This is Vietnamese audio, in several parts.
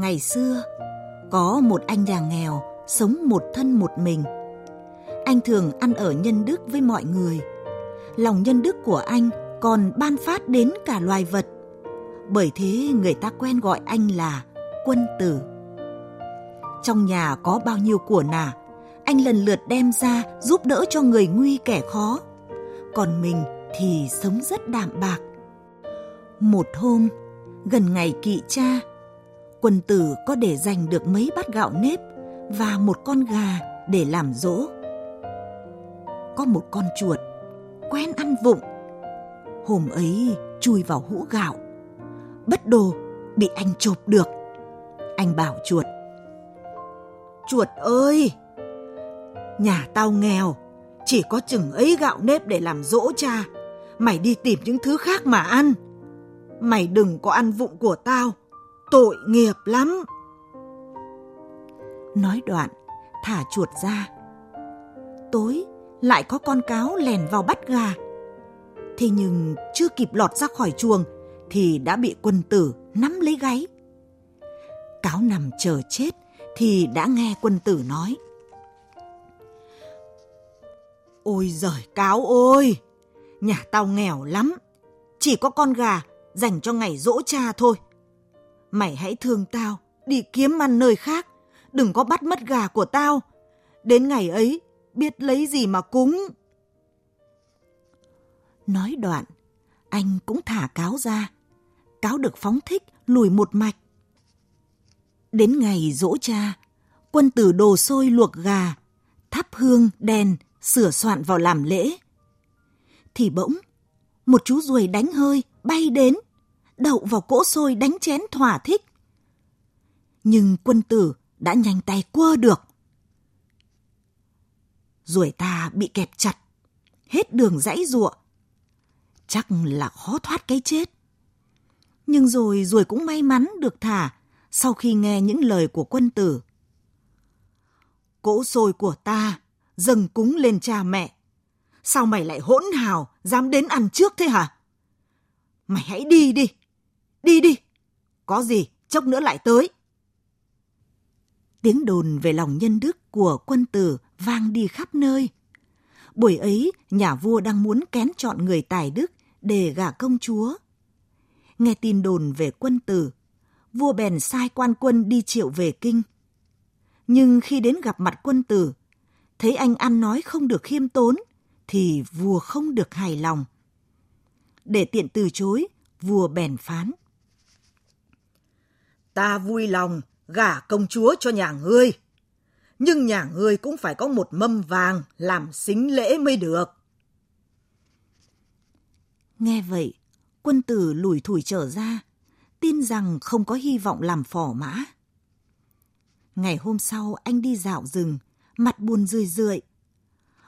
Ngày xưa, có một anh nhà nghèo sống một thân một mình. Anh thường ăn ở nhân đức với mọi người. Lòng nhân đức của anh còn ban phát đến cả loài vật. Bởi thế người ta quen gọi anh là quân tử. Trong nhà có bao nhiêu của nả, anh lần lượt đem ra giúp đỡ cho người nguy kẻ khó. Còn mình thì sống rất đạm bạc. Một hôm, gần ngày kỵ cha, Quần tử có để dành được mấy bát gạo nếp và một con gà để làm dỗ. Có một con chuột quen ăn vụng. Hôm ấy chui vào hũ gạo. Bất đồ bị anh chộp được. Anh bảo chuột. Chuột ơi! Nhà tao nghèo, chỉ có chừng ấy gạo nếp để làm dỗ cha. Mày đi tìm những thứ khác mà ăn. Mày đừng có ăn vụng của tao, tội nghiệp lắm. Nói đoạn, thả chuột ra. Tối, lại có con cáo lèn vào bắt gà. Thế nhưng chưa kịp lọt ra khỏi chuồng thì đã bị quân tử nắm lấy gáy. Cáo nằm chờ chết thì đã nghe quân tử nói. Ôi giời cáo ôi, nhà tao nghèo lắm, chỉ có con gà dành cho ngày dỗ cha thôi. Mày hãy thương tao, đi kiếm ăn nơi khác, đừng có bắt mất gà của tao. Đến ngày ấy, biết lấy gì mà cúng. Nói đoạn, anh cũng thả cáo ra. Cáo được phóng thích lùi một mạch. Đến ngày dỗ cha, quân tử đồ sôi luộc gà, thắp hương, đèn, sửa soạn vào làm lễ. Thì bỗng, một chú ruồi đánh hơi bay đến, đậu vào cỗ sôi đánh chén thỏa thích. Nhưng quân tử đã nhanh tay quơ được. Ruồi ta bị kẹp chặt, hết đường dãy ruộng. Chắc là khó thoát cái chết. Nhưng rồi ruồi cũng may mắn được thả sau khi nghe những lời của quân tử. Cỗ sôi của ta dâng cúng lên cha mẹ. Sao mày lại hỗn hào, dám đến ăn trước thế hả? Mày hãy đi đi, đi đi, có gì chốc nữa lại tới. Tiếng đồn về lòng nhân đức của quân tử vang đi khắp nơi. Buổi ấy, nhà vua đang muốn kén chọn người tài đức để gả công chúa. Nghe tin đồn về quân tử, vua bèn sai quan quân đi triệu về kinh. Nhưng khi đến gặp mặt quân tử, thấy anh ăn nói không được khiêm tốn, thì vua không được hài lòng. Để tiện từ chối, vua bèn phán. Ta vui lòng gả công chúa cho nhà ngươi. Nhưng nhà ngươi cũng phải có một mâm vàng làm xính lễ mới được. Nghe vậy, quân tử lủi thủi trở ra, tin rằng không có hy vọng làm phò mã. Ngày hôm sau anh đi dạo rừng, mặt buồn rười rượi.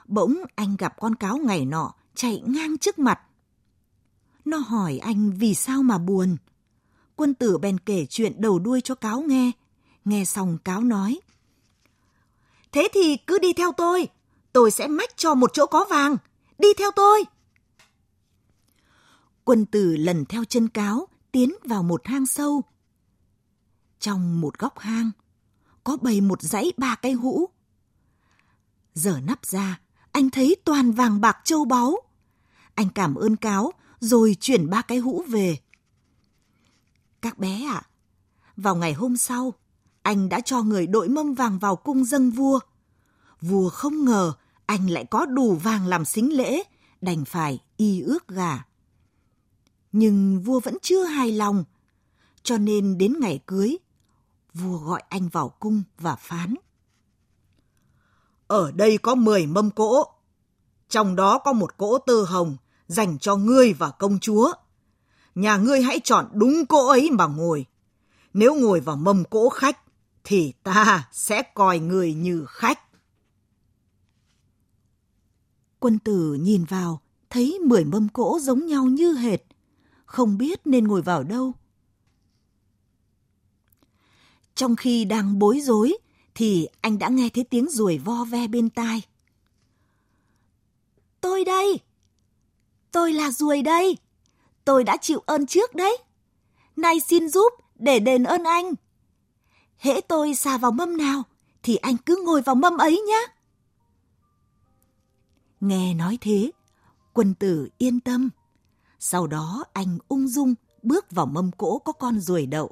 Bỗng anh gặp con cáo ngày nọ chạy ngang trước mặt. Nó hỏi anh vì sao mà buồn. Quân tử bèn kể chuyện đầu đuôi cho cáo nghe. Nghe xong cáo nói. Thế thì cứ đi theo tôi, tôi sẽ mách cho một chỗ có vàng. Đi theo tôi. Quân tử lần theo chân cáo, tiến vào một hang sâu. Trong một góc hang, có bày một dãy ba cây hũ. Giờ nắp ra, anh thấy toàn vàng bạc châu báu. Anh cảm ơn cáo, rồi chuyển ba cái hũ về. Các bé ạ, à, vào ngày hôm sau, anh đã cho người đội mâm vàng vào cung dâng vua. Vua không ngờ anh lại có đủ vàng làm xính lễ, đành phải y ước gà. Nhưng vua vẫn chưa hài lòng, cho nên đến ngày cưới, vua gọi anh vào cung và phán. Ở đây có 10 mâm cỗ, trong đó có một cỗ tơ hồng dành cho ngươi và công chúa. Nhà ngươi hãy chọn đúng cỗ ấy mà ngồi. Nếu ngồi vào mâm cỗ khách, thì ta sẽ coi người như khách. Quân tử nhìn vào, thấy mười mâm cỗ giống nhau như hệt, không biết nên ngồi vào đâu. Trong khi đang bối rối, thì anh đã nghe thấy tiếng ruồi vo ve bên tai. Tôi đây! Tôi là ruồi đây! Tôi đã chịu ơn trước đấy. Nay xin giúp để đền ơn anh. hễ tôi xà vào mâm nào thì anh cứ ngồi vào mâm ấy nhé. Nghe nói thế, quân tử yên tâm. Sau đó anh ung dung bước vào mâm cỗ có con ruồi đậu.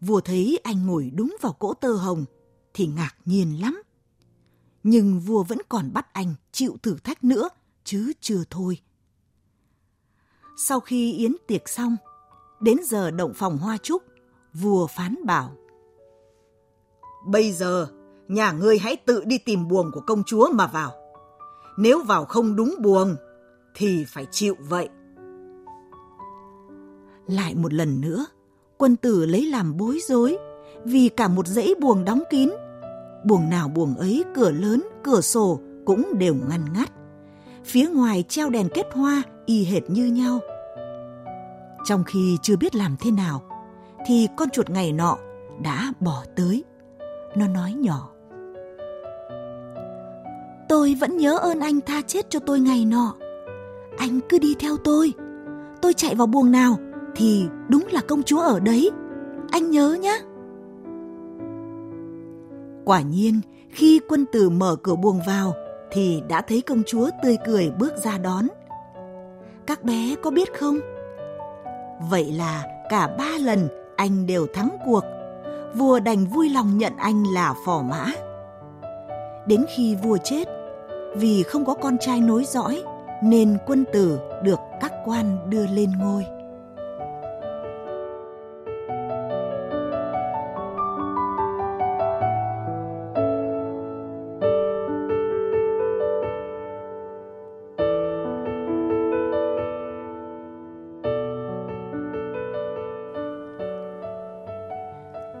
Vua thấy anh ngồi đúng vào cỗ tơ hồng thì ngạc nhiên lắm. Nhưng vua vẫn còn bắt anh chịu thử thách nữa, chứ chưa thôi. Sau khi yến tiệc xong, đến giờ động phòng hoa trúc, vua phán bảo. Bây giờ, nhà ngươi hãy tự đi tìm buồng của công chúa mà vào. Nếu vào không đúng buồng, thì phải chịu vậy. Lại một lần nữa, quân tử lấy làm bối rối vì cả một dãy buồng đóng kín. Buồng nào buồng ấy cửa lớn, cửa sổ cũng đều ngăn ngắt. Phía ngoài treo đèn kết hoa y hệt như nhau. Trong khi chưa biết làm thế nào, thì con chuột ngày nọ đã bỏ tới. Nó nói nhỏ. Tôi vẫn nhớ ơn anh tha chết cho tôi ngày nọ. Anh cứ đi theo tôi. Tôi chạy vào buồng nào thì đúng là công chúa ở đấy. Anh nhớ nhé. Quả nhiên, khi quân tử mở cửa buồng vào thì đã thấy công chúa tươi cười bước ra đón. Các bé có biết không? Vậy là cả ba lần anh đều thắng cuộc. Vua đành vui lòng nhận anh là phò mã. Đến khi vua chết, vì không có con trai nối dõi nên quân tử được các quan đưa lên ngôi.